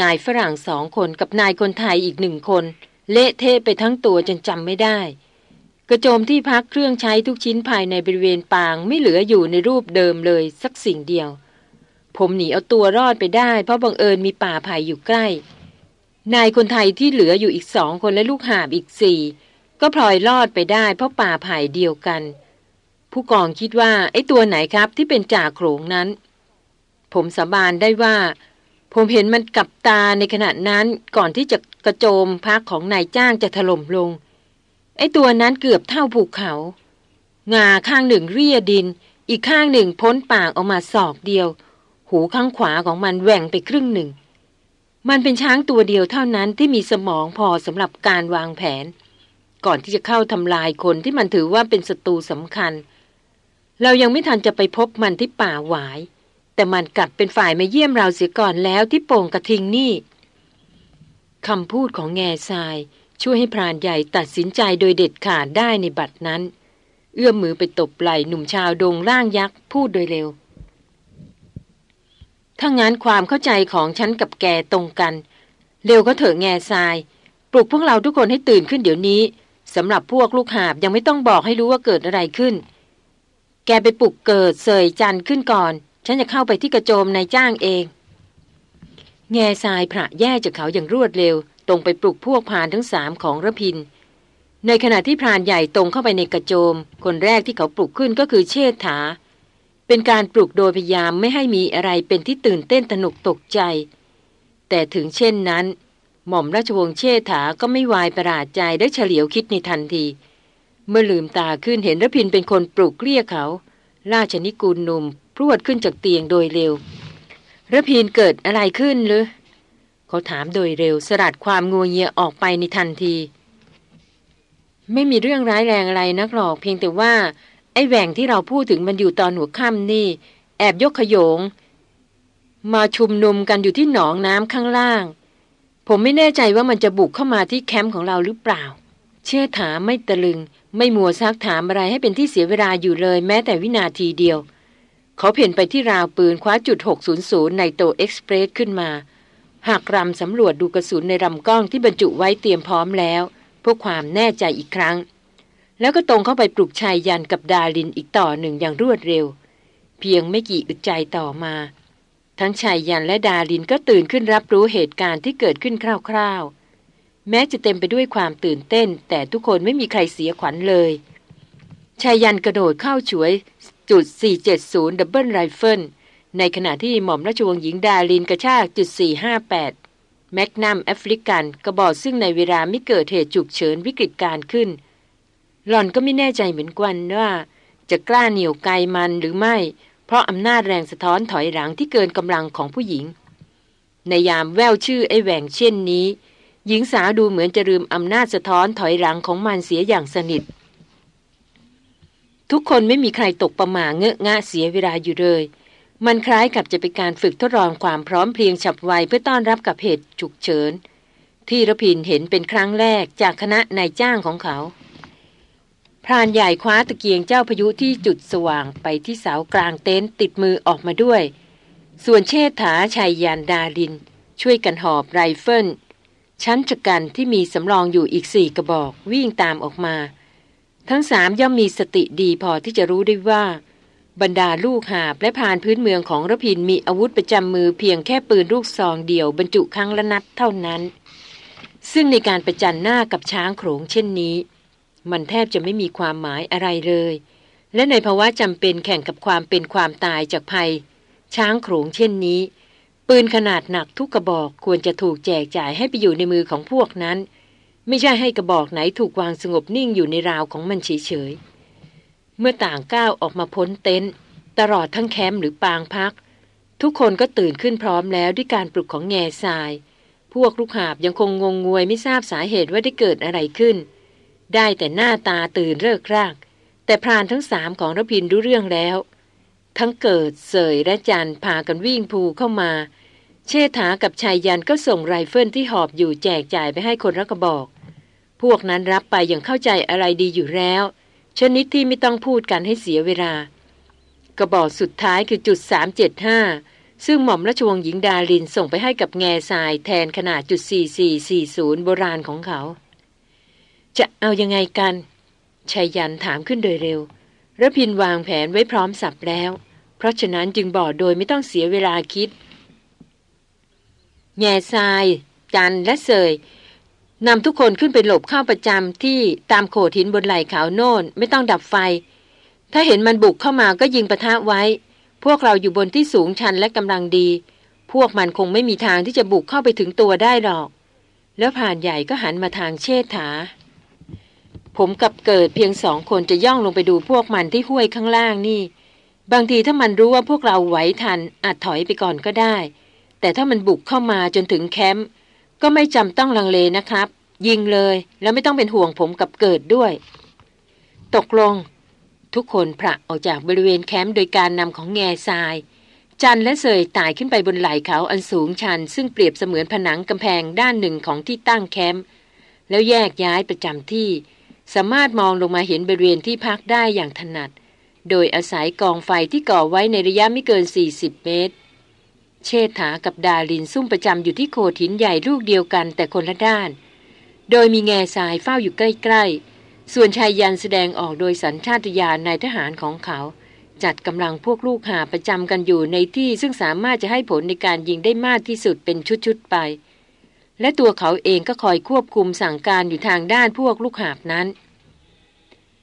นายฝรั่งสองคนกับนายคนไทยอีกหนึ่งคน เละเทะไปทั้งตัวจนจำไม่ได้ กระโจมที่พักเครื่องใช้ทุกชิ้นภายในบริเวณปางไม่เหลืออยู่ในรูปเดิมเลยสักสิ่งเดียว ผมหนีเอาตัวรอดไปได้ เพราะบังเอิญมีป่าไผ่อยู่ใกล้ นายคนไทยที่เหลืออยู่อีกสองคนและลูกหาบอีกสี่ก็พลอยรอดไปได้ เพราะป่าไผ่เดียวกัน ผู้กองคิดว่าไอ้ตัวไหนครับที่เป็นจ่าโขงนั้น ผมสาบานได้ว่า ผมเห็นมันกับตาในขณะนั้นก่อนที่จะกระโจมพักของนายจ้างจะถล่มลง ไอ้ตัวนั้นเกือบเท่าภูเขา งาข้างหนึ่งเรียดิน อีกข้างหนึ่งพ้นปากออกมาศอกเดียว หูข้างขวาของมันแหว่งไปครึ่งหนึ่ง มันเป็นช้างตัวเดียวเท่านั้นที่มีสมองพอสำหรับการวางแผน ก่อนที่จะเข้าทำลายคนที่มันถือว่าเป็นศัตรูสำคัญ เรายังไม่ทันจะไปพบมันที่ป่าหวาย แต่มันกลับเป็นฝ่ายมาเยี่ยมเราเสียก่อนแล้วที่โป่งกระทิงนี่คำพูดของแง่ทราย ช่วยให้พรานใหญ่ตัดสินใจโดยเด็ดขาดได้ในบัดนั้น เอื้อมมือไปตบไหล่หนุ่มชาวดงร่างยักษ์พูดโดยเร็ว ถ้างั้นความเข้าใจของฉันกับแกตรงกัน เร็วก็เถอะแง่ทราย ปลุกพวกเราทุกคนให้ตื่นขึ้นเดี๋ยวนี้สำหรับพวกลูกหาบยังไม่ต้องบอกให้รู้ว่าเกิดอะไรขึ้น แกไปปลุกเกิดเสยจันขึ้นก่อน ฉันจะเข้าไปที่กระโจมนายจ้างเอง แง่ทรายพระแย่จากเขาอย่างรวดเร็ว ตรงไปปลุกพวกพานทั้งสามของระพิน ในขณะที่พรานใหญ่ตรงเข้าไปในกระโจม คนแรกที่เขาปลุกขึ้นก็คือเชษฐา เป็นการปลุกโดยพยายามไม่ให้มีอะไรเป็นที่ตื่นเต้นตนุกตกใจ แต่ถึงเช่นนั้น หม่อมราชวงศ์เชษฐาก็ไม่วายประหลาดใจได้เฉลียวคิดในทันที เมื่อลืมตาขึ้นเห็นระพินเป็นคนปลุกเรียกเขาราชนิกูลหนุ่ม พรวดขึ้นจากเตียงโดยเร็วระพีนเกิดอะไรขึ้นหรือ เขาถามโดยเร็วสลัดความงัวเงียออกไปในทันที ไม่มีเรื่องร้ายแรงอะไรนักหรอกเพียงแต่ว่า ไอ้แหว่งที่เราพูดถึงมันอยู่ตอนหัวค่ำนี่ แอบยกขยง มาชุมนุมกันอยู่ที่หนองน้ำข้างล่าง ผมไม่แน่ใจว่ามันจะบุกเข้ามาที่แคมป์ของเราหรือเปล่า เชื่อถามไม่ตะลึง ไม่มัวซักถามอะไรให้เป็นที่เสียเวลาอยู่เลย แม้แต่วินาทีเดียว เขาเพ่นไปที่ราวปืนคว้าจุด 600 ในโตเอ็กซ์เพรสขึ้นมาหักรำสำรวจดูกระสุนในลำกล้องที่บรรจุไว้เตรียมพร้อมแล้ว เพื่อความแน่ใจอีกครั้ง แล้วก็ตรงเข้าไปปลุกชายยันกับดาลินอีกต่อหนึ่งอย่างรวดเร็ว เพียงไม่กี่อึดใจต่อมา ทั้งไชยยันต์และดารินก็ตื่นขึ้นรับรู้เหตุการณ์ที่เกิดขึ้นคร่าวๆ แม้จะเต็มไปด้วยความตื่นเต้น แต่ทุกคนไม่มีใครเสียขวัญเลยไชยยันต์กระโดดเข้าช่วย จุด470 double rifle ในขณะที่หม่อมราชวงศ์หญิงดารินกระชากจุด458 magnum African กระบอกซึ่งในเวลาไม่เกิดเหตุฉุกเฉินวิกฤตการขึ้น หล่อนก็ไม่แน่ใจเหมือนกันว่า จะกล้าเหนี่ยวไกมันหรือไม่ เพราะอำนาจแรงสะท้อนถอยหลังที่เกินกำลังของผู้หญิง ในยามแววชื่อไอ้แหว่งเช่นนี้ หญิงสาวดูเหมือนจะลืมอำนาจสะท้อนถอยหลังของมันเสียอย่างสนิท ทุกคนไม่มีใครตกประหม่าเงอะงะเสียเวลาอยู่เลย มันคล้ายกับจะเป็นการฝึกทดลองความพร้อมเพรียงฉับไวเพื่อต้อนรับกับเหตุฉุกเฉิน ที่รพินทร์เห็นเป็นครั้งแรกจากคณะนายจ้างของเขา พรานใหญ่คว้าตะเกียงเจ้าพายุที่จุดสว่างไปที่เสากลางเต็นท์ติดมือออกมาด้วย ส่วนเชษฐาไชยยันต์ดาริน ช่วยกันหอบไรเฟิลชั้นฉกรรจ์ที่มีสำรองอยู่อีกสี่กระบอกวิ่งตามออกมา ทั้งสามย่อมมีสติดีพอที่จะรู้ได้ว่า บรรดาลูกหาบและพรานพื้นเมืองของรพินทร์มีอาวุธประจำมือเพียงแค่ปืนลูกซองเดียวบรรจุครั้งละนัดเท่านั้น ซึ่งในการประจันหน้ากับช้างโขงเช่นนี้ มันแทบจะไม่มีความหมายอะไรเลย และในภาวะจำเป็นแข่งกับความเป็นความตายจากภัย ช้างโขงเช่นนี้ ปืนขนาดหนักทุกกระบอกควรจะถูกแจกจ่ายให้ไปอยู่ในมือของพวกนั้น ไม่ใช่ให้กระบอกไหนถูกวางสงบนิ่งอยู่ในราวของมันเฉยๆ เมื่อต่างก้าวออกมาพ้นเต็นท์ตลอดทั้งแคมป์หรือปางพัก ทุกคนก็ตื่นขึ้นพร้อมแล้วด้วยการปลุกของแง่ทราย พวกลูกหาบยังคงงงงวยไม่ทราบสาเหตุว่าได้เกิดอะไรขึ้น ได้แต่หน้าตาตื่นเริกราก แต่พรานทั้งสามของรพินรู้เรื่องแล้ว ทั้งเกิดเสยและจันพากันวิ่งภูเข้ามา เชษฐากับชายยันก็ส่งไรเฟิลที่หอบอยู่แจกจ่ายไปให้คนรักกระบอก พวกนั้นรับไปอย่างเข้าใจอะไรดีอยู่แล้ว ชนิดที่ไม่ต้องพูดกันให้เสียเวลา กระบอกสุดท้ายคือจุด 375 ซึ่งหม่อมราชวงศ์หญิงดารินส่งไปให้กับแง่ทรายแทนขนาดจุด 4440 โบราณของเขา จะเอายังไงกันชายยันถามขึ้นโดยเร็วระพินวางแผนไว้พร้อมสับแล้ว เพราะฉะนั้นจึงบอกโดยไม่ต้องเสียเวลาคิด แง่ทราย จันและเสย นำทุกคนขึ้นไปหลบเข้าประจำที่ตามโขดหินบนไหล่เขาโน่นไม่ต้องดับไฟ ถ้าเห็นมันบุกเข้ามาก็ยิงประทะไว้ พวกเราอยู่บนที่สูงชันและกำลังดี พวกมันคงไม่มีทางที่จะบุกเข้าไปถึงตัวได้หรอก แล้วผ่านใหญ่ก็หันมาทางเชษฐา ผมกับเกิดเพียงสองคนจะย่องลงไปดูพวกมันที่ห้วยข้างล่างนี่ บางทีถ้ามันรู้ว่าพวกเราไหวทันอาจถอยไปก่อนก็ได้ แต่ถ้ามันบุกเข้ามาจนถึงแคมป์ ก็ไม่จำต้องลังเลนะครับ ยิงเลยแล้วไม่ต้องเป็นห่วงผมกับเกิดด้วย ตกลง ทุกคนพระออกจากบริเวณแคมป์โดยการนำของแง่ทราย จันและเสยตายขึ้นไปบนไหล่เขาอันสูงชัน ซึ่งเปรียบเสมือนผนังกำแพงด้านหนึ่งของที่ตั้งแคมป์แล้วแยกย้ายประจำที่ สามารถมองลงมาเห็นบริเวณที่พักได้อย่างถนัด โดยอาศัยกองไฟที่ก่อไว้ในระยะไม่เกิน 40 เมตร เชษฐากับดาลินซุ่มประจำอยู่ที่โขดหินใหญ่ลูกเดียวกันแต่คนละด้าน โดยมีแง่ทรายเฝ้าอยู่ใกล้ ๆ ส่วนชายยันแสดงออกโดยสัญชาตญาณนายทหารของเขา จัดกำลังพวกลูกหาประจำกันอยู่ในที่ซึ่งสามารถจะให้ผลในการยิงได้มากที่สุดเป็นชุด ๆ ไป และตัวเขาเองก็คอยควบคุมสั่งการอยู่ทางด้านพวกลูกหาบนั้น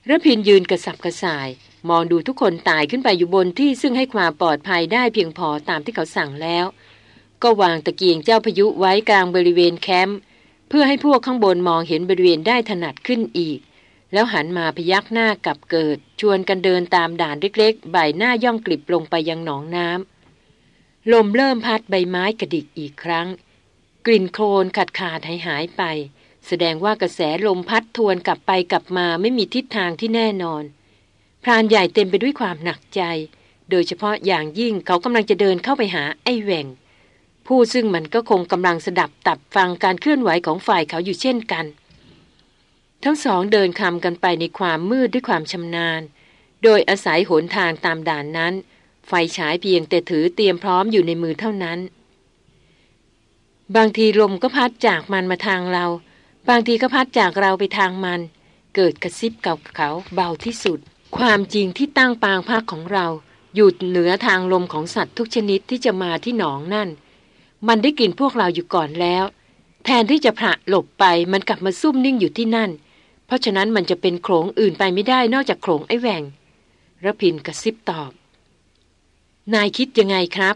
ระพินยืนกระสับกระส่าย มองดูทุกคนตายขึ้นไปอยู่บนที่ซึ่งให้ความปลอดภัยได้เพียงพอตามที่เขาสั่งแล้ว ก็วางตะเกียงเจ้าพายุไว้กลางบริเวณแคมป์เพื่อให้พวกข้างบนมองเห็นบริเวณได้ถนัดขึ้นอีก แล้วหันมาพยักหน้ากับเกิด ชวนกันเดินตามด่านเล็กๆ ใบหน้าย่องกลิบลงไปยังหนองน้ำลมเริ่มพัดใบไม้กระดิกอีกครั้ง กลิ่นโคลนขาดขาดหายหายไป แสดงว่ากระแสลมพัดทวนกลับไปกลับมาไม่มีทิศทางที่แน่นอน พรานใหญ่เต็มไปด้วยความหนักใจ โดยเฉพาะอย่างยิ่งเขากำลังจะเดินเข้าไปหาไอ้แหว่ง ผู้ซึ่งมันก็คงกำลังสดับตับฟังการเคลื่อนไหวของฝ่ายเขาอยู่เช่นกัน ทั้งสองเดินคำกันไปในความมืดด้วยความชำนาญ โดยอาศัยหนทางตามด่านนั้น ไฟฉายเพียงแต่ถือเตรียมพร้อมอยู่ในมือเท่านั้น บางทีลมก็พัดจากมันมาทางเรา บางทีก็พัดจากเราไปทางมัน เกิดกระซิบกับเขาเบาที่สุด ความจริงที่ตั้งปางภาคของเราอยู่เหนือทางลมของสัตว์ทุกชนิดที่จะมาที่หนองนั่น มันได้กลิ่นพวกเราอยู่ก่อนแล้ว แทนที่จะผละหลบไปมันกลับมาซุ่มนิ่งอยู่ที่นั่น เพราะฉะนั้นมันจะเป็นโขงอื่นไปไม่ได้นอกจากโขงไอ้แหวงระพินกระซิบตอบ นายคิดยังไงครับ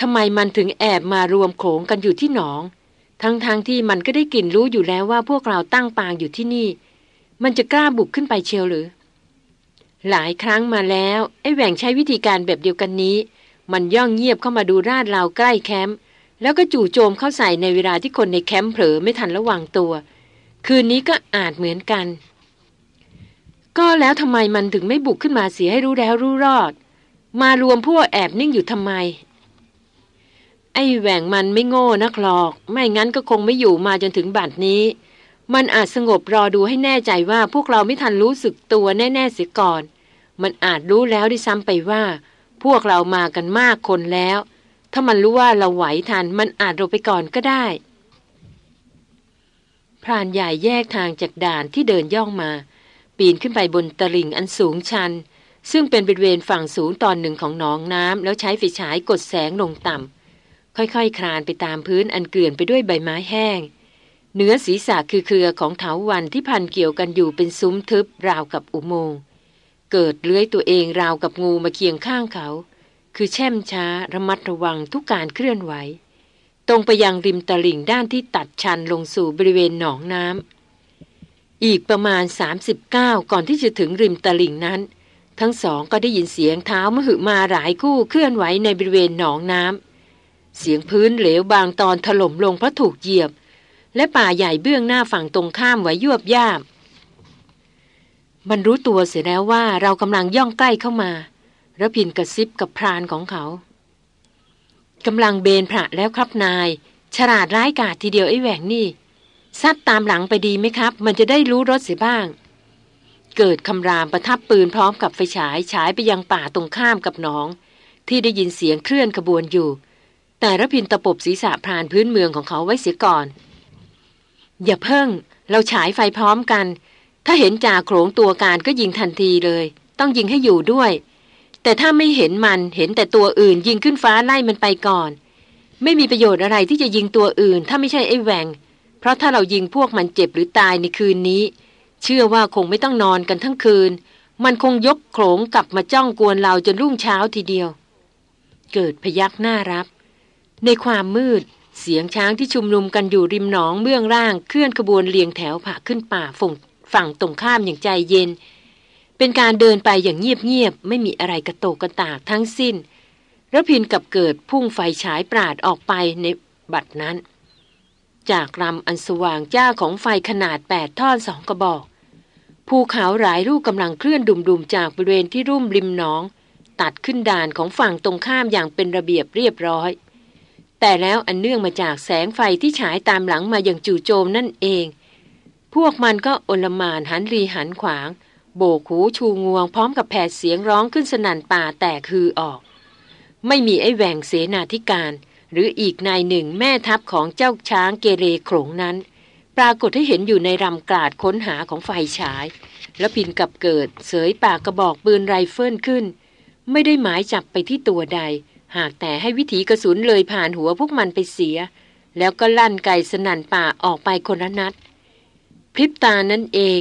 ทำไมมันถึงแอบมารวมโขงกันอยู่ที่หนอง ทั้งๆทที่มันก็ได้กลิ่นรู้อยู่แล้วว่าพวกเราตั้งปางอยู่ที่นี่ มันจะกล้าบุกขึ้นไปเชียวหรือ หลายครั้งมาแล้วไอ้แหว่งใช้วิธีการแบบเดียวกันนี้ มันย่องเงียบเข้ามาดูราดเราใกล้แคมป์แล้วก็จู่โจมเข้าใส่ในเวลาที่คนในแคมป์เผลอไม่ทันระวังตัว คืนนี้ก็อาจเหมือนกัน ก็แล้วทำไมมันถึงไม่บุกขึ้นมาเสียให้รู้แล้วรู้รอด มารวมพวกแอบนิ่งอยู่ทำไม ไอ้แหว่งมันไม่โง่นักหรอก ไม่งั้นก็คงไม่อยู่มาจนถึงบัดนี้ มันอาจสงบรอดูให้แน่ใจว่าพวกเราไม่ทันรู้สึกตัวแน่ๆเสียก่อน มันอาจรู้แล้วด้วยซ้ำไปว่า พวกเรามากันมากคนแล้ว ถ้ามันรู้ว่าเราไหวทัน มันอาจเราไปก่อนก็ได้พรานใหญ่แยกทางจากด่านที่เดินย่องมา ปีนขึ้นไปบนตลิ่งอันสูงชัน ซึ่งเป็นบริเวณฝั่งสูงตอนหนึ่งของหนองน้ำแล้วใช้ไฟฉายกดแสงลงต่ำค่อยๆคคลานไปตามพื้นอันเกลื่อนไปด้วยใบไม้แห้งเนื้อศีรษะคือเครือของเถาวันที่พันเกี่ยวกันอยู่เป็นซุ้มทึบราวกับอุโมงค์ เกิดเลื้อยตัวเองราวกับงูมาเคียงข้างเขา คือแช่มช้าระมัดระวังทุกการเคลื่อนไหว ตรงไปยังริมตลิ่งด้านที่ตัดชันลงสู่บริเวณหนองน้ำอีกประมาณ 39 ก่อนที่จะถึงริมตลิ่งนั้น ทั้งสองก็ได้ยินเสียงเท้ามหึมาหลายคู่เคลื่อนไหวในบริเวณหนองน้ำเสียงพื้นเหลวบางตอนถล่มลงเพราะถูกเหยียบ และป่าใหญ่เบื้องหน้าฝั่งตรงข้ามไหวยวบย่าม มันรู้ตัวเสียแล้วว่าเรากำลังย่องใกล้เข้ามาระพินกระซิบกับพรานของเขากำลังเบนพระแล้วครับนาย ฉลาดร้ายกาจทีเดียวไอ้แหวงนี่ซัดตามหลังไปดีไหมครับ มันจะได้รู้รถเสียบ้าง เกิดคำรามประทับปืนพร้อมกับไฟฉายฉายไปยังป่าตรงข้ามกับหนอง ที่ได้ยินเสียงเคลื่อนขบวนอยู่ แต่ระพินตะปบศีรษะพรานพื้นเมืองของเขาไว้เสียก่อน อย่าเพิ่ง เราฉายไฟพร้อมกัน ถ้าเห็นจ่าโขงตัวการก็ยิงทันทีเลย ต้องยิงให้อยู่ด้วย แต่ถ้าไม่เห็นมันเห็นแต่ตัวอื่นยิงขึ้นฟ้าไล่มันไปก่อน ไม่มีประโยชน์อะไรที่จะยิงตัวอื่น ถ้าไม่ใช่ไอ้แหวงเพราะถ้าเรายิงพวกมันเจ็บหรือตายในคืนนี้ เชื่อว่าคงไม่ต้องนอนกันทั้งคืน มันคงยกโขงกลับมาจ้องกวนเราจนรุ่งเช้าทีเดียว เกิดพยักหน้ารับ ในความมืดเสียงช้างที่ชุมนุมกันอยู่ริมหนองเบื้องล่างเคลื่อนขบวนเรียงแถวผ่าขึ้นป่าฝง ฝั่งตรงข้ามอย่างใจเย็น เป็นการเดินไปอย่างเงียบๆไม่มีอะไรกระโตกกระตากทั้งสิ้นระพินกับเกิดพุ่งไฟฉายปราดออกไปในบัดนั้น จากลำอันสว่างจ้าของไฟขนาดแปดท่อนสองกระบอกภูเขาหลายลูกกำลังเคลื่อนดุมๆจากบริเวณที่รุ่มริมหนอง ตัดขึ้นด่านของฝั่งตรงข้ามอย่างเป็นระเบียบเรียบร้อย แต่แล้วอันเนื่องมาจากแสงไฟที่ฉายตามหลังมาอย่างจู่โจมนั่นเอง พวกมันก็อลมานหันรีหันขวาง โบกหูชูงวงพร้อมกับแผดเสียงร้องขึ้นสนั่นป่าแตกคือออก ไม่มีไอ้แหว่งเสนาธิการ หรืออีกนายหนึ่งแม่ทัพของเจ้าช้างเกเรโขงนั้น ปรากฏให้เห็นอยู่ในรำกาดค้นหาของไฟฉาย แล้วพินกับเกิดเสยปากกระบอกปืนไรเฟิลขึ้น ไม่ได้หมายจับไปที่ตัวใด หากแต่ให้วิถีกระสุนเลยผ่านหัวพวกมันไปเสีย แล้วก็ลั่นไกสนั่นป่าออกไปคนละนัด พริบตานั่นเอง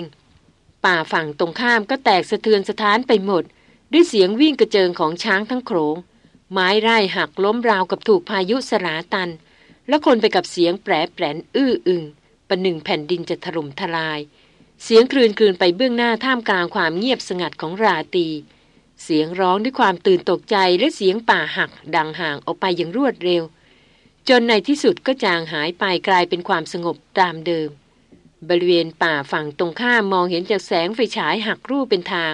ป่าฝั่งตรงข้ามก็แตกสะเทือนสะท้านไปหมด ด้วยเสียงวิ่งกระเจิงของช้างทั้งโขงไม้ไร่หักล้มราวกับถูกพายุสลาตัน แล้วคนไปกับเสียงแปรแปรนอื้ออึงประหนึ่งแผ่นดินจะถล่มทลาย เสียงคลืนคลืนไปเบื้องหน้าท่ามกลางความเงียบสงัดของราตี เสียงร้องด้วยความตื่นตกใจและเสียงป่าหักดังห่างออกไปอย่างรวดเร็ว จนในที่สุดก็จางหายไปกลายเป็นความสงบตามเดิม บริเวณป่าฝั่งตรงข้ามมองเห็นจากแสงไฟฉายหักรูปเป็นทาง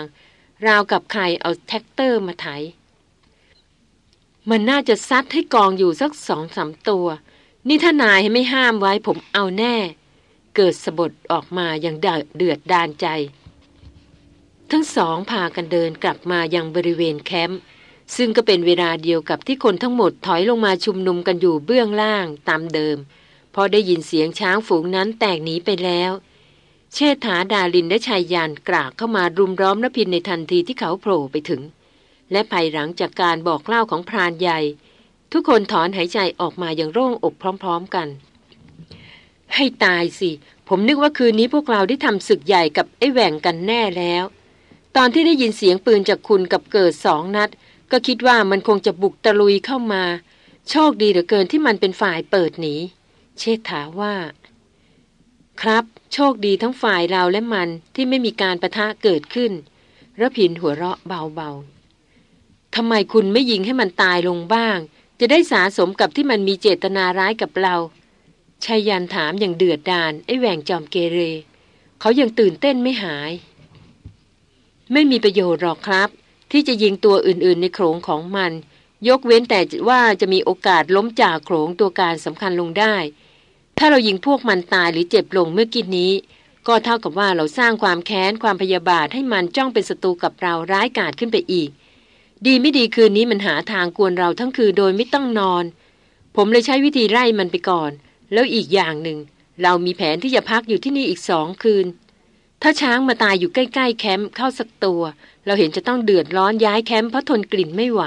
ราวกับใครเอาแทรกเตอร์มาไถ มันน่าจะซัดให้กองอยู่สักสองสามตัว นี่ถ้านายใหญ่ไม่ห้ามไว้ผมเอาแน่ เกิดสบถออกมาอย่างเดือดดาลใจ ทั้งสองพากันเดินกลับมายังบริเวณแคมป์ซึ่งก็เป็นเวลาเดียวกับที่คนทั้งหมดถอยลงมาชุมนุมกันอยู่เบื้องล่างตามเดิม พอได้ยินเสียงช้างฝูงนั้นแตกหนีไปแล้ว เชษฐาดาลินและชายยานกรากเข้ามารุมร้อมนพินในทันทีที่เขาโผล่ไปถึง และภายหลังจากการบอกเล่าของพรานใหญ่ ทุกคนถอนหายใจออกมาอย่างโล่งอกพร้อมๆกัน ให้ตายสิ ผมนึกว่าคืนนี้พวกเราได้ทำศึกใหญ่กับไอ้แหว่งกันแน่แล้ว ตอนที่ได้ยินเสียงปืนจากคุณกับเกิดสองนัด ก็คิดว่ามันคงจะบุกตะลุยเข้ามา โชคดีเหลือเกินที่มันเป็นฝ่ายเปิดหนี เชษฐาว่า ครับโชคดีทั้งฝ่ายเราและมันที่ไม่มีการประทะเกิดขึ้นระพินหัวเราะเบาๆทำไมคุณไม่ยิงให้มันตายลงบ้าง จะได้สาสมกับที่มันมีเจตนาร้ายกับเราชายันถามอย่างเดือดดาลไอ้แหว่งจอมเกเร เขายังตื่นเต้นไม่หาย ไม่มีประโยชน์หรอกครับ ที่จะยิงตัวอื่นๆในโขงของมัน ยกเว้นแต่ว่าจะมีโอกาสล้มจากโขงตัวการสำคัญลงได้ ถ้าเรายิงพวกมันตายหรือเจ็บลงเมื่อกี้นี้ ก็เท่ากับว่าเราสร้างความแค้นความพยาบาทให้มันจ้องเป็นศัตรูกับเราร้ายกาจขึ้นไปอีก ดีไม่ดีคืนนี้มันหาทางกวนเราทั้งคืนโดยไม่ต้องนอน ผมเลยใช้วิธีไล่มันไปก่อน แล้วอีกอย่างหนึ่ง เรามีแผนที่จะพักอยู่ที่นี่อีกสองคืน ถ้าช้างมาตายอยู่ใกล้ๆแคมป์เข้าสักตัว เราเห็นจะต้องเดือดร้อนย้ายแคมป์เพราะทนกลิ่นไม่ไหว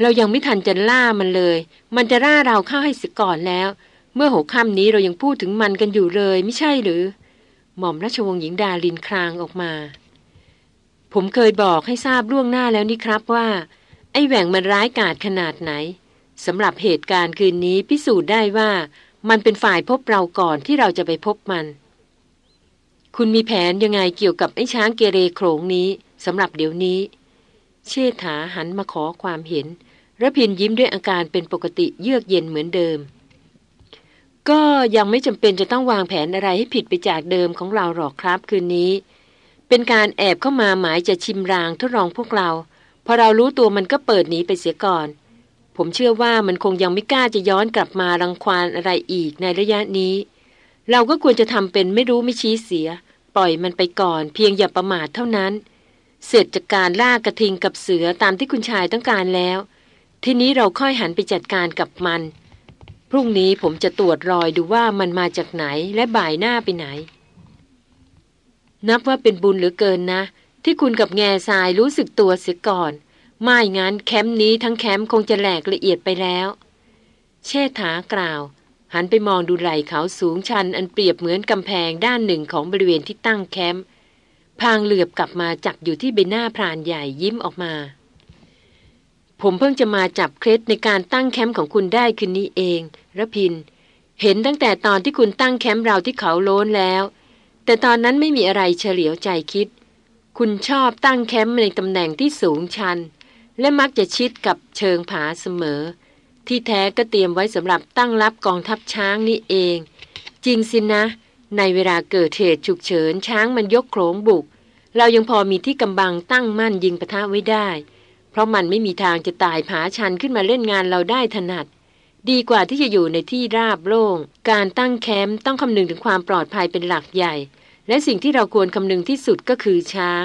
เรายังไม่ทันจะล่ามันเลย มันจะล่าเราเข้าให้สิก่อนแล้ว เมื่อหกค่ำนี้เรายังพูดถึงมันกันอยู่เลยไม่ใช่หรือ หม่อมราชวงศ์หญิงดาลินครางออกมา ผมเคยบอกให้ทราบล่วงหน้าแล้วนี่ครับว่า ไอ้แหว่งมันร้ายกาจขนาดไหนสำหรับเหตุการณ์คืนนี้พิสูจน์ได้ว่ามันเป็นฝ่ายพบเราก่อนที่เราจะไปพบมัน คุณมีแผนยังไงเกี่ยวกับไอ้ช้างเกเรโขงนี้สำหรับเดี๋ยวนี้ เชษฐาหันมาขอความเห็นระพินยิ้มด้วยอาการเป็นปกติเยือกเย็นเหมือนเดิม ก็ยังไม่จำเป็นจะต้องวางแผนอะไรให้ผิดไปจากเดิมของเราหรอกครับคืนนี้ เป็นการแอบเข้ามาหมายจะชิมรางทดลองพวกเรา พอเรารู้ตัวมันก็เปิดหนีไปเสียก่อน ผมเชื่อว่ามันคงยังไม่กล้าจะย้อนกลับมารังควานอะไรอีกในระยะนี้ เราก็ควรจะทำเป็นไม่รู้ไม่ชี้เสีย ปล่อยมันไปก่อน เพียงอย่าประมาทเท่านั้น เสร็จจากการล่ากระทิงกับเสือตามที่คุณชายต้องการแล้ว ทีนี้เราค่อยหันไปจัดการกับมัน รุ่งนี้ผมจะตรวจรอยดูว่ามันมาจากไหนและบ่ายหน้าไปไหน นับว่าเป็นบุญเหลือเกินนะ ที่คุณกับแง่ทรายรู้สึกตัวเสียก่อน ไม่งั้นแคมป์นี้ทั้งแคมป์คงจะแหลกละเอียดไปแล้ว เชษฐากล่าว หันไปมองดูไหล่เขาสูงชัน อันเปรียบเหมือนกำแพงด้านหนึ่งของบริเวณที่ตั้งแคมป์พางเหลือบกลับมาจับอยู่ที่ใบหน้าพรานใหญ่ยิ้มออกมา ผมเพิ่งจะมาจับเคล็ดในการตั้งแคมป์ของคุณได้คืนนี้เองระพิน เห็นตั้งแต่ตอนที่คุณตั้งแคมป์เราที่เขาโล้นแล้ว แต่ตอนนั้นไม่มีอะไรเฉลียวใจคิด คุณชอบตั้งแคมป์ในตำแหน่งที่สูงชัน และมักจะชิดกับเชิงผาเสมอ ที่แท้ก็เตรียมไว้สำหรับตั้งรับกองทัพช้างนี่เอง จริงสินะ ในเวลาเกิดเหตุฉุกเฉินช้างมันยกโขงบุก เรายังพอมีที่กำบังตั้งมั่นยิงปะทะไว้ได้ เพราะมันไม่มีทางจะตายผาชันขึ้นมาเล่นงานเราได้ถนัด ดีกว่าที่จะอยู่ในที่ราบโล่ง การตั้งแคมป์ต้องคำนึงถึงความปลอดภัยเป็นหลักใหญ่ และสิ่งที่เราควรคำนึงที่สุดก็คือช้าง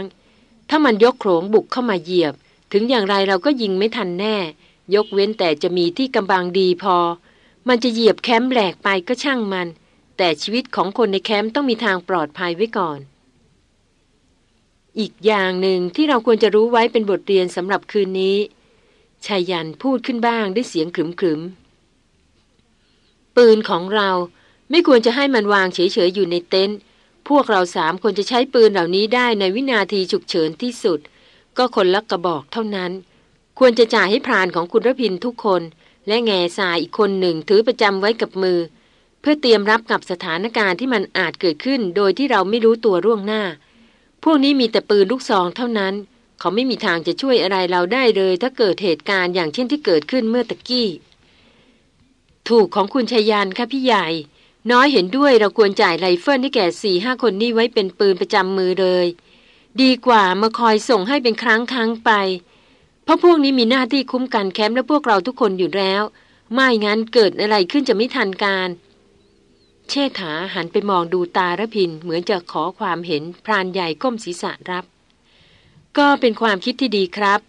ถ้ามันยกโขงบุกเข้ามาเหยียบ ถึงอย่างไรเราก็ยิงไม่ทันแน่ ยกเว้นแต่จะมีที่กำบังดีพอ มันจะเหยียบแคมป์แหลกไปก็ช่างมัน แต่ชีวิตของคนในแคมป์ต้องมีทางปลอดภัยไว้ก่อน อีกอย่างหนึ่งที่เราควรจะรู้ไว้เป็นบทเรียนสำหรับคืนนี้ชายันพูดขึ้นบ้างด้วยเสียงขรึมๆปืนของเราไม่ควรจะให้มันวางเฉยๆอยู่ในเต็นท์พวกเราสามคนจะใช้ปืนเหล่านี้ได้ในวินาทีฉุกเฉินที่สุด ก็คนละกระบอกเท่านั้น ควรจะจ่ายให้พรานของคุณรพินทุกคน และแง่ทรายอีกคนหนึ่งถือประจำไว้กับมือ เพื่อเตรียมรับกับสถานการณ์ที่มันอาจเกิดขึ้นโดยที่เราไม่รู้ตัวร่วงหน้า พวกนี้มีแต่ปืนลูกซองเท่านั้น เขาไม่มีทางจะช่วยอะไรเราได้เลย ถ้าเกิดเหตุการณ์อย่างเช่นที่เกิดขึ้นเมื่อตะกี้ ถูกของคุณไชยยันต์ค่ะพี่ใหญ่ น้อยเห็นด้วยเราควรจ่ายไรเฟิลให้แก่สี่ห้าคนนี้ไว้เป็นปืนประจำมือเลย ดีกว่ามาคอยส่งให้เป็นครั้งครั้งไป เพราะพวกนี้มีหน้าที่คุ้มกันแคมป์และพวกเราทุกคนอยู่แล้ว ไม่งั้นเกิดอะไรขึ้นจะไม่ทันการ เชษฐาหันไปมองดูตารพินทร์เหมือนจะขอความเห็นพรานใหญ่ก้มศีรษะรับ ก็เป็นความคิดที่ดีครับ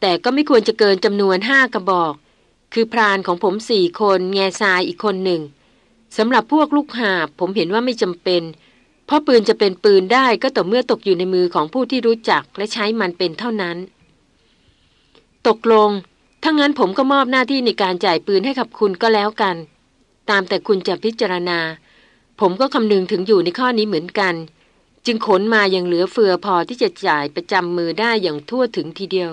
แต่ก็ไม่ควรจะเกินจำนวนห้ากระบอก คือพรานของผมสี่คนแง่ทรายอีกคนหนึ่งสำหรับพวกลูกหาบผมเห็นว่าไม่จำเป็น เพราะปืนจะเป็นปืนได้ก็ต่อเมื่อตกอยู่ในมือของผู้ที่รู้จักและใช้มันเป็นเท่านั้น ตกลง ถ้างั้นผมก็มอบหน้าที่ในการจ่ายปืนให้กับคุณก็แล้วกัน ตามแต่คุณจะพิจารณา ผมก็คำนึงถึงอยู่ในข้อนี้เหมือนกัน จึงขนมาอย่างเหลือเฟือพอที่จะจ่ายประจำมือได้อย่างทั่วถึงทีเดียว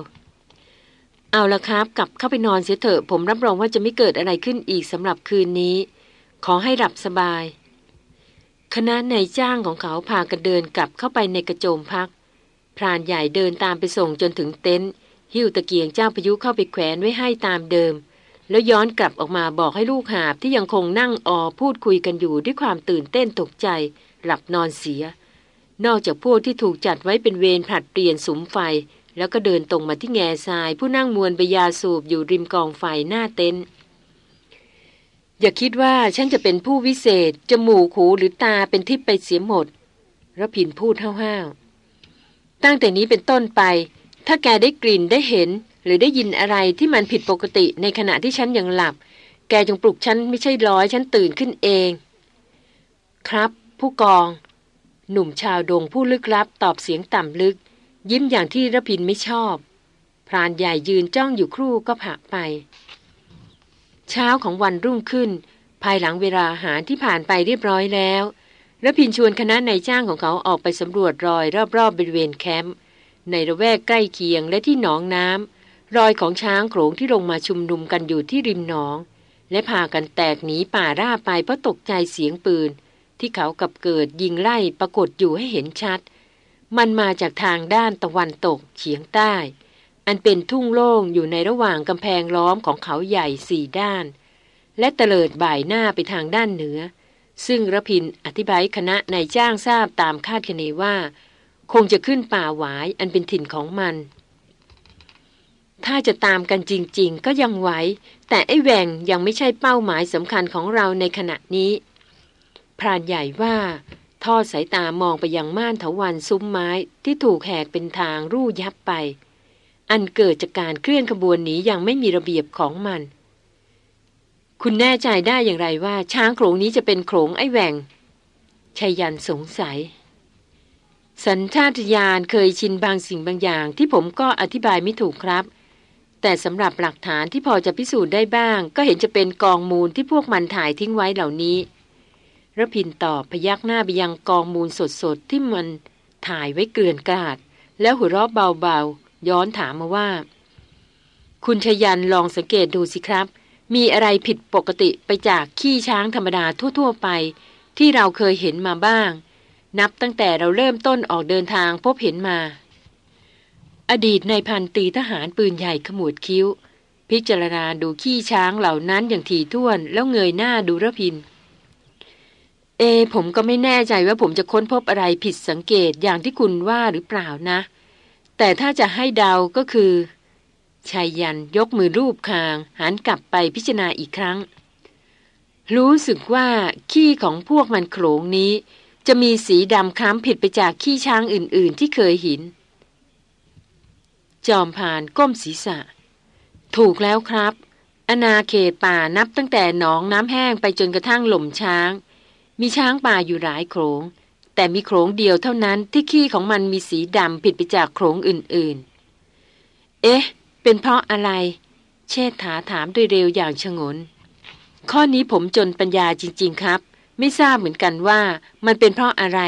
เอาละครับ กลับเข้าไปนอนเสียเถอะ ผมรับรองว่าจะไม่เกิดอะไรขึ้นอีกสำหรับคืนนี้ ขอให้หลับสบาย คณะนายจ้างของเขาพากันเดินกลับเข้าไปในกระโจมพัก พรานใหญ่เดินตามไปส่งจนถึงเต็นท์หิ้วตะเกียงเจ้าพายุเข้าไปแขวนไว้ให้ตามเดิม แล้วย้อนกลับออกมาบอกให้ลูกหาบที่ยังคงนั่งออพูดคุยกันอยู่ด้วยความตื่นเต้นตกใจ หลับนอนเสีย นอกจากพวกที่ถูกจัดไว้เป็นเวรผลัดเปลี่ยนสุมไฟ แล้วก็เดินตรงมาที่แง่ทราย ผู้นั่งมวนไปยาสูบอยู่ริมกองไฟหน้าเต็นท์อย่าคิดว่าฉันจะเป็นผู้วิเศษ จมูกหูหรือตาเป็นทิพย์ไปเสียหมดระพินพูดห้าวๆตั้งแต่นี้เป็นต้นไป ถ้าแกได้กลิ่นได้เห็น หรือได้ยินอะไรที่มันผิดปกติในขณะที่ฉันยังหลับ แกจงปลุกฉันไม่ใช่ร้อยฉันตื่นขึ้นเอง ครับ ผู้กอง หนุ่มชาวดงผู้ลึกลับตอบเสียงต่ำลึก ยิ้มอย่างที่ระพินไม่ชอบ พรานใหญ่ยืนจ้องอยู่ครู่ก็ผักไป เช้าของวันรุ่งขึ้น ภายหลังเวลาอาหารที่ผ่านไปเรียบร้อยแล้วระพินชวนคณะนายจ้างของเขาออกไปสำรวจรอยรอบๆบริเวณแคมป์ในระแวกใกล้เคียงและที่หนองน้ำ รอยของช้างโขลงที่ลงมาชุมนุมกันอยู่ที่ริมหนอง และพากันแตกหนีป่าราไปเพราะตกใจเสียงปืน ที่เขากับเกิดยิงไล่ปรากฏอยู่ให้เห็นชัด มันมาจากทางด้านตะวันตกเฉียงใต้ อันเป็นทุ่งโล่งอยู่ในระหว่างกำแพงล้อมของเขาใหญ่สี่ด้าน และเตลิดบ่ายหน้าไปทางด้านเหนือ ซึ่งระพินอธิบายคณะนายจ้างทราบตามคาดคะเนว่า คงจะขึ้นป่าหวายอันเป็นถิ่นของมัน ถ้าจะตามกันจริงๆ ก็ยังไหว แต่ไอ้แหวงยังไม่ใช่เป้าหมายสำคัญของเราในขณะนี้ พรานใหญ่ว่า ทอดสายตามองไปยังม่านถวันซุ้มไม้ที่ถูกแหกเป็นทางรูยับไป อันเกิดจากการเคลื่อนขบวนหนีอย่างไม่มีระเบียบของมัน คุณแน่ใจได้อย่างไรว่า ช้างโขลงนี้จะเป็นโขลงไอ้แหวงชายันสงสัยสัญชาตญาณเคยชินบางสิ่งบางอย่างที่ผมก็อธิบายไม่ถูกครับ แต่สำหรับหลักฐานที่พอจะพิสูจน์ได้บ้าง ก็เห็นจะเป็นกองมูลที่พวกมันถ่ายทิ้งไว้เหล่านี้ระพินตอบพยักหน้าไปยังกองมูลสดๆที่มันถ่ายไว้เกลื่อนกาด แล้วหัวเราะเบาๆ ย้อนถามมาว่า คุณชยันลองสังเกตดูสิครับ มีอะไรผิดปกติไปจากขี้ช้างธรรมดาทั่วๆไป ที่เราเคยเห็นมาบ้าง นับตั้งแต่เราเริ่มต้นออกเดินทางพบเห็นมา อดีตในพันตีทหารปืนใหญ่ขมวดคิ้ว พิจารณาดูขี้ช้างเหล่านั้นอย่างถี่ถ้วนแล้วเงยหน้าดูระพิน เอ ผมก็ไม่แน่ใจว่าผมจะค้นพบอะไรผิดสังเกตอย่างที่คุณว่าหรือเปล่านะ แต่ถ้าจะให้เดาก็คือชายยันยกมือรูปคางหันกลับไปพิจารณาอีกครั้ง รู้สึกว่าขี้ของพวกมันโขลงนี้ จะมีสีดำคล้ำผิดไปจากขี้ช้างอื่น ๆ ที่เคยเห็น จอมผ่านก้มศีรษะ ถูกแล้วครับ อนาเขตป่านับตั้งแต่หนองน้ำแห้งไปจนกระทั่งหล่มช้าง มีช้างป่าอยู่หลายโขลงแต่มีโขลงเดียวเท่านั้นที่ขี้ของมันมีสีดำผิดไปจากโขลงอื่นๆ เอ๊ะ เป็นเพราะอะไร เชษฐาถามด้วยเร็วอย่างชงน ข้อนี้ผมจนปัญญาจริง ๆ ครับ ไม่ทราบเหมือนกันว่ามันเป็นเพราะอะไร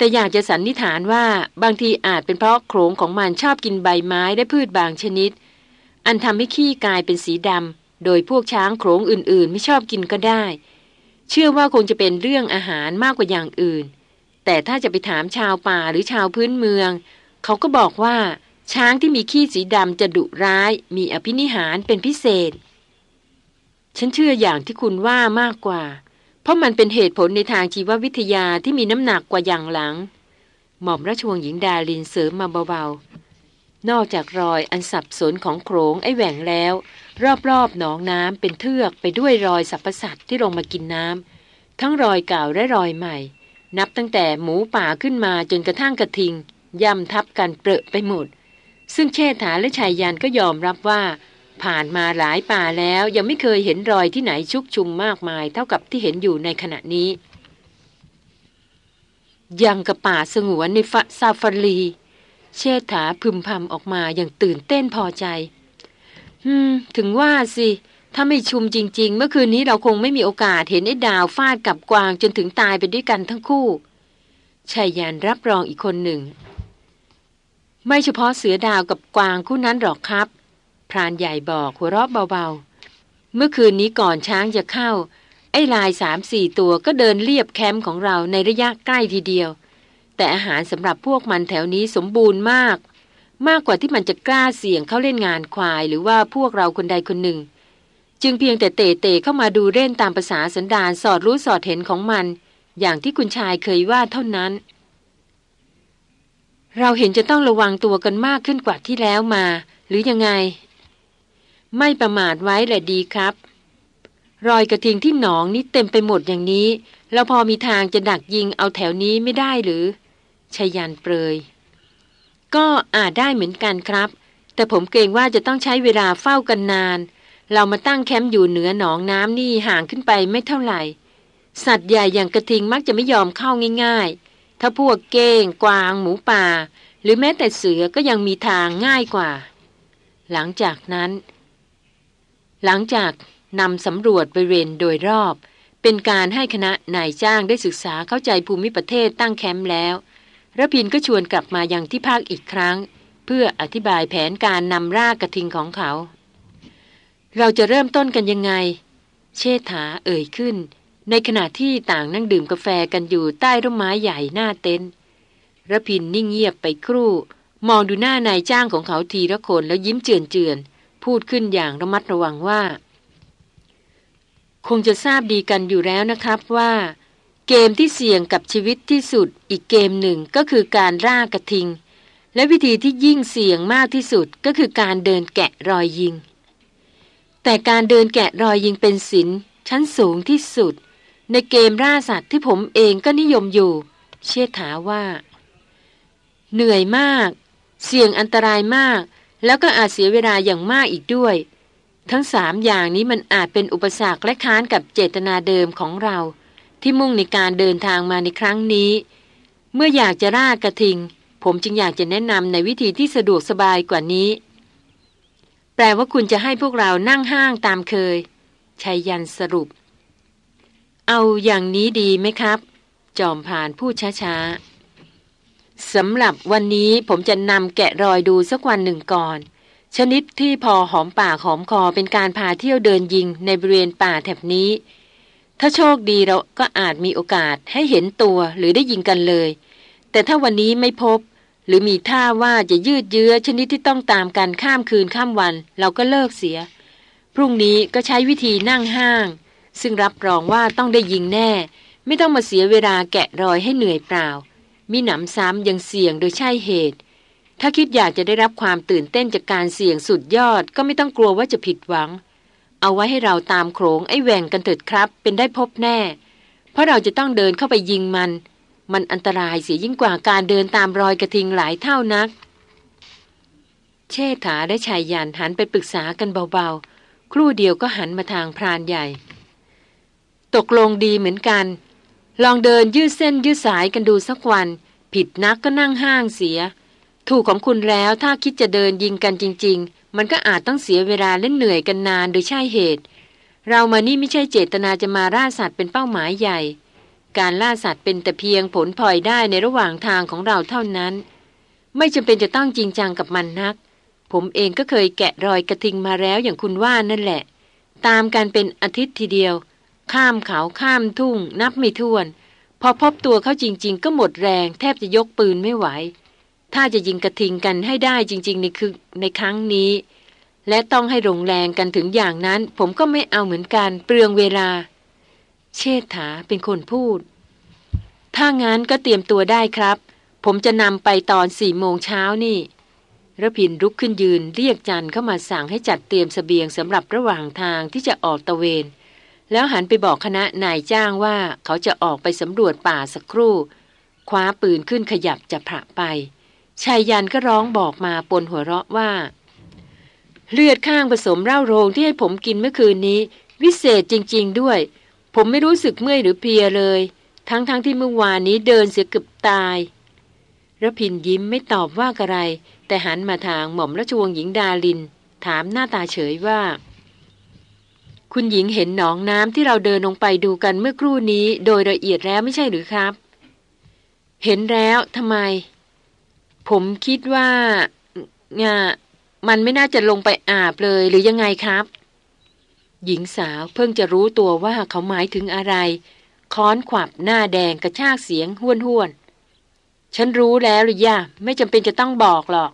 แต่อยากจะสันนิษฐานว่าบางทีอาจเป็นเพราะโขงของมันชอบกินใบไม้และพืชบางชนิด อันทำให้ขี้กลายเป็นสีดำโดยพวกช้างโขงอื่นๆ ไม่ชอบกินก็ได้ เชื่อว่าคงจะเป็นเรื่องอาหารมากกว่าอย่างอื่น แต่ถ้าจะไปถามชาวป่าหรือชาวพื้นเมือง เขาก็บอกว่า ช้างที่มีขี้สีดำจะดุร้าย มีอภินิหารเป็นพิเศษ ฉันเชื่ออย่างที่คุณว่ามากกว่า เพราะมันเป็นเหตุผลในทางชีววิทยาที่มีน้ำหนักกว่าอย่างหลัง หม่อมราชวงศ์หญิงดาลินเสริมมาเบาๆ นอกจากรอยอันสับสนของโขงไอ้แหว่งแล้ว รอบๆหนองน้ำเป็นเทือกไปด้วยรอยสัพสัตว์ที่ลงมากินน้ำทั้งรอยเก่าและรอยใหม่ นับตั้งแต่หมูป่าขึ้นมาจนกระทั่งกระทิงย่ำทับกันเปรอะไปหมดซึ่งเชษฐาและชายยันก็ยอมรับว่า ผ่านมาหลายป่าแล้วยังไม่เคยเห็นรอยที่ไหนชุกชุมมากมาย เท่ากับที่เห็นอยู่ในขณะนี้ ยังกับป่าสงวนในซาฟารี เชษฐาพึมพำออกมาอย่างตื่นเต้นพอใจ อืม ถึงว่าสิ ถ้าไม่ชุมจริง ๆ เมื่อคืนนี้เราคงไม่มีโอกาสเห็นไอ้ดาวฟาดกับกวางจนถึงตายไปด้วยกันทั้งคู่ชายยานรับรองอีกคนหนึ่ง ไม่เฉพาะเสือดาวกับกวางคู่นั้นหรอกครับ พรานใหญ่บอกหัวเราะเบาๆ เมื่อคืนนี้ก่อนช้างจะเข้า ไอ้ลายสามสี่ตัวก็เดินเรียบแคมป์ของเราในระยะใกล้ทีเดียว แต่อาหารสำหรับพวกมันแถวนี้สมบูรณ์มาก มากกว่าที่มันจะกล้าเสี่ยงเข้าเล่นงานควายหรือว่าพวกเราคนใดคนหนึ่ง จึงเพียงแต่เตะเตะเข้ามาดูเล่นตามภาษาสันดานสอดรู้สอดเห็นของมัน อย่างที่คุณชายเคยว่าเท่านั้น เราเห็นจะต้องระวังตัวกันมากขึ้นกว่าที่แล้วมา หรือยังไง ไม่ประมาทไว้แหละดีครับ รอยกระทิงที่หนองนี่เต็มไปหมดอย่างนี้เราพอมีทางจะดักยิงเอาแถวนี้ไม่ได้หรือชยันเปรย ก็อาจได้เหมือนกันครับ แต่ผมเกรงว่าจะต้องใช้เวลาเฝ้ากันนาน เรามาตั้งแคมป์อยู่เหนือหนองน้ำนี่ห่างขึ้นไปไม่เท่าไหร่ สัตว์ใหญ่อย่างกระทิงมักจะไม่ยอมเข้าง่าย ๆ ถ้าพวกเก้ง กวาง หมูป่า หรือแม้แต่เสือก็ยังมีทางง่ายกว่า หลังจากนั้น หลังจากนำสำรวจบริเวณโดยรอบ เป็นการให้คณะนายจ้างได้ศึกษาเข้าใจภูมิประเทศตั้งแคมป์แล้วระพินก็ชวนกลับมายังที่พักอีกครั้ง เพื่ออธิบายแผนการนำรากกระทิงของเขา เราจะเริ่มต้นกันยังไง เชษฐาเอ่ยขึ้น ในขณะที่ต่างนั่งดื่มกาแฟกันอยู่ใต้ร่มไม้ใหญ่หน้าเต็นท์ระพินนิ่งเงียบไปครู่ มองดูหน้านายจ้างของเขาทีละคนแล้วยิ้มเจือนเจือน พูดขึ้นอย่างระมัดระวังว่า คงจะทราบดีกันอยู่แล้วนะครับว่า เกมที่เสี่ยงกับชีวิตที่สุดอีกเกมหนึ่งก็คือการล่ากระทิง และวิธีที่ยิ่งเสี่ยงมากที่สุดก็คือการเดินแกะรอยยิง แต่การเดินแกะรอยยิงเป็นศิลชั้นสูงที่สุด ในเกมล่าสัตว์ที่ผมเองก็นิยมอยู่ เชื่อถาว่า เหนื่อยมาก เสี่ยงอันตรายมาก แล้วก็อาจเสียเวลาอย่างมากอีกด้วย ทั้งสามอย่างนี้มันอาจเป็นอุปสรรคและค้านกับเจตนาเดิมของเรา ที่มุ่งในการเดินทางมาในครั้งนี้ เมื่ออยากจะล่ากระทิง ผมจึงอยากจะแนะนำในวิธีที่สะดวกสบายกว่านี้ แปลว่าคุณจะให้พวกเรานั่งห้างตามเคยชัยยันสรุป เอาอย่างนี้ดีไหมครับ จอมผ่านพูดช้าๆ สำหรับวันนี้ผมจะนำแกะรอยดูสักวันหนึ่งก่อน ชนิดที่พอหอมปากหอมคอเป็นการพาเที่ยวเดินยิงในบริเวณป่าแถบนี้ ถ้าโชคดีเราก็อาจมีโอกาสให้เห็นตัวหรือได้ยิงกันเลย แต่ถ้าวันนี้ไม่พบ หรือมีท่าว่าจะยืดเยื้อชนิดที่ต้องตามกันข้ามคืนข้ามวัน เราก็เลิกเสีย พรุ่งนี้ก็ใช้วิธีนั่งห้าง ซึ่งรับรองว่าต้องได้ยิงแน่ ไม่ต้องมาเสียเวลาแกะรอยให้เหนื่อยเปล่า มีหนำซ้ำยังเสี่ยงโดยใช่เหตุ ถ้าคิดอยากจะได้รับความตื่นเต้นจากการเสี่ยงสุดยอดก็ไม่ต้องกลัวว่าจะผิดหวัง เอาไว้ให้เราตามโขงไอ้แหว่งกันเถิดครับ เป็นได้พบแน่ เพราะเราจะต้องเดินเข้าไปยิงมัน มันอันตรายเสียยิ่งกว่าการเดินตามรอยกระทิงหลายเท่านัก เชษฐาและชายยันหันไปปรึกษากันเบาๆ ครู่เดียวก็หันมาทางพรานใหญ่ ตกลงดีเหมือนกัน ลองเดินยืดเส้นยืดสายกันดูสักวัน ผิดนักก็นั่งห้างเสีย ถูกของคุณแล้วถ้าคิดจะเดินยิงกันจริง ๆ มันก็อาจต้องเสียเวลาเล่นเหนื่อยกันนานโดยใช่เหตุ เรามานี่ไม่ใช่เจตนาจะมาล่าสัตว์เป็นเป้าหมายใหญ่ การล่าสัตว์เป็นแต่เพียงผลพลอยได้ในระหว่างทางของเราเท่านั้น ไม่จำเป็นจะต้องจริงจังกับมันนัก ผมเองก็เคยแกะรอยกระทิงมาแล้วอย่างคุณว่านั่นแหละ ตามกันเป็นอาทิตย์ทีเดียว ข้ามเขาข้ามทุ่ง นับไม่ถ้วน พอพบตัวเขาจริง ๆ ก็หมดแรง แทบจะยกปืนไม่ไหว ถ้าจะยิงกระทิงกันให้ได้จริง ๆ ในคือในครั้งนี้ และต้องให้ลงแรงกันถึงอย่างนั้น ผมก็ไม่เอาเหมือนกันเปลืองเวลา เชษฐาเป็นคนพูด ถ้างั้นก็เตรียมตัวได้ครับ ผมจะนำไปตอนสี่โมงเช้านี่ระพินลุกขึ้นยืนเรียกจันเข้ามาสั่งให้จัดเตรียมสเสบียงสำหรับระหว่างทางที่จะออกตะเวน แล้วหันไปบอกคณะนายจ้างว่าเขาจะออกไปสำรวจป่าสักครู่ คว้าปืนขึ้นขยับจะผะไป ชายยันก็ร้องบอกมาปนหัวเราะว่า เลือดข้างผสมเหล้าโรงที่ให้ผมกินเมื่อคืนนี้ วิเศษจริง ๆด้วย ผมไม่รู้สึกเมื่อยหรือเพียเลย ทั้งๆทที่เมื่อวานนี้เดินเสียเกือบตายระพินยิ้มไม่ตอบว่าอะไร แต่หันมาทางหม่อมราชวงศ์หญิงดาลิน ถามหน้าตาเฉยว่า คุณหญิงเห็นหนองน้ำที่เราเดินลงไปดูกันเมื่อครู่นี้โดยละเอียดแล้วไม่ใช่หรือครับ เห็นแล้วทำไม ผมคิดว่างามันไม่น่าจะลงไปอาบเลยหรือยังไงครับ หญิงสาวเพิ่งจะรู้ตัวว่าเขาหมายถึงอะไร ค้อนขวับหน้าแดงกระชากเสียงห้วนห้วนฉันรู้แล้วหรือย่าไม่จำเป็นจะต้องบอกหรอก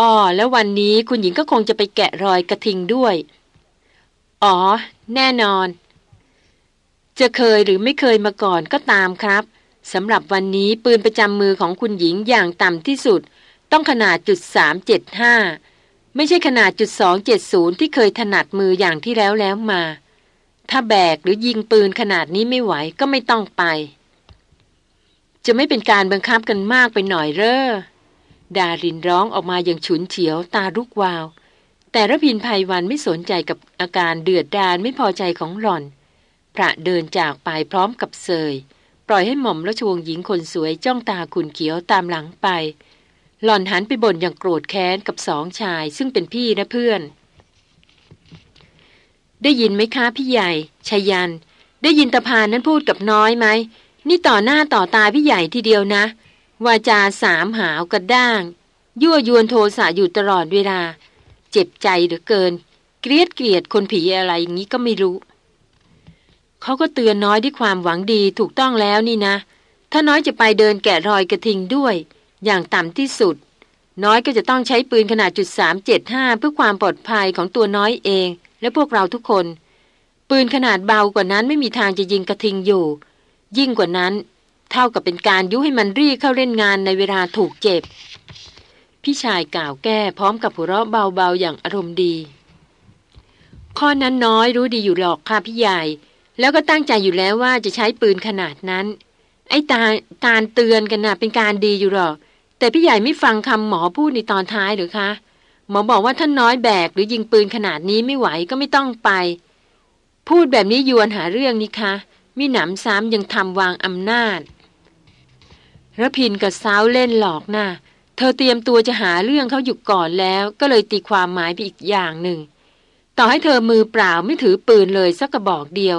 อ๋อแล้ววันนี้คุณหญิงก็คงจะไปแกะรอยกระทิงด้วย อ๋อ แน่นอน จะเคยหรือไม่เคยมาก่อนก็ตามครับสำหรับวันนี้ปืนประจำมือของคุณหญิงอย่างต่ำที่สุด ต้องขนาดจุดสามเจ็ดห้าไม่ใช่ขนาดจุดสองเจ็ดศูนย์ที่เคยถนัดมืออย่างที่แล้วแล้วมา ถ้าแบกหรือยิงปืนขนาดนี้ไม่ไหวก็ไม่ต้องไป จะไม่เป็นการบังคับกันมากไปหน่อยเร่อดารินร้องออกมาอย่างฉุนเฉียวตาลุกวาว แต่ระพินภัยวันไม่สนใจกับอาการเดือดดานไม่พอใจของหล่อน พระเดินจากไปพร้อมกับเสยปล่อยให้หม่อมราชวงศ์หญิงคนสวยจ้องตาขุนเขียวตามหลังไป หล่อนหันไปบ่นอย่างโกรธแค้นกับสองชาย ซึ่งเป็นพี่และเพื่อน ได้ยินไหมคะพี่ใหญ่ชายัน ได้ยินตาพานนั้นพูดกับน้อยไหม นี่ต่อหน้าต่อตาพี่ใหญ่ทีเดียวนะ วาจาสามหาวกระด้าง ยั่วยวนโทสะอยู่ตลอดเวลา เจ็บใจเหลือเกิน เกลียดเกลียดคนผีอะไรอย่างนี้ก็ไม่รู้ เขาก็เตือนน้อยด้วยความหวังดีถูกต้องแล้วนี่นะ ถ้าน้อยจะไปเดินแกะรอยกระทิงด้วย อย่างต่ำที่สุด น้อยก็จะต้องใช้ปืนขนาดจุดสามเจ็ดห้าเพื่อความปลอดภัยของตัวน้อยเอง และพวกเราทุกคน ปืนขนาดเบากว่านั้นไม่มีทางจะยิงกระทิงอยู่ ยิ่งกว่านั้น เท่ากับเป็นการยุให้มันรีเข้าเล่นงานในเวลาถูกเจ็บ พี่ชายกล่าวแก้พร้อมกับหัวเราะเบาๆอย่างอารมณ์ดี ข้อนั้นน้อยรู้ดีอยู่หรอกค่ะพี่ใหญ่ แล้วก็ตั้งใจอยู่แล้วว่าจะใช้ปืนขนาดนั้น ไอ้ตาการเตือนกันนะ่ะเป็นการดีอยู่หรอก แต่พี่ใหญ่ไม่ฟังคำหมอพูดในตอนท้ายหรือคะหมอบอกว่าท่านน้อยแบกหรือยิงปืนขนาดนี้ไม่ไหวก็ไม่ต้องไป พูดแบบนี้ยวนหาเรื่องนี่คะมิหนำซ้ำยังทำวางอำนาจระพินกับสาวเล่นหลอกหน้า เธอเตรียมตัวจะหาเรื่องเขาอยู่ก่อนแล้ว ก็เลยตีความหมายไปอีกอย่างหนึ่ง ต่อให้เธอมือเปล่าไม่ถือปืนเลยสักกระบอกเดียว